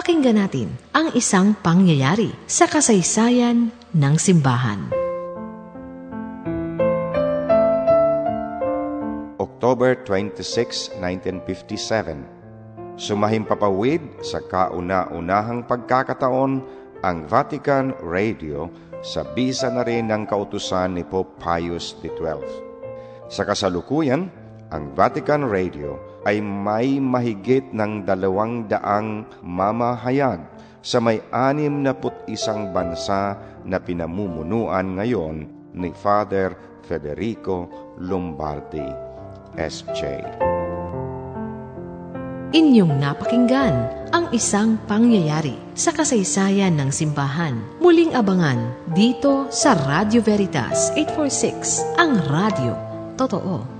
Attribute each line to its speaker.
Speaker 1: Pakinggan natin ang isang pangyayari sa kasaysayan ng simbahan.
Speaker 2: October 26, 1957 Sumahimpapawid sa kauna-unahang pagkakataon ang Vatican Radio sa bisa na rin ng kautusan ni Pope Pius XII. Sa kasalukuyan, ang Vatican Radio ay may mahigit ng dalawang daang mamahayag sa may anim na put isang bansa na pinamumunuan ngayon ni Father Federico Lombardi. S.J.
Speaker 1: Inyong napakinggan ang isang pangyayari sa kasaysayan ng simbahan. Muling abangan dito sa Radio Veritas 846, ang radio. Totoo.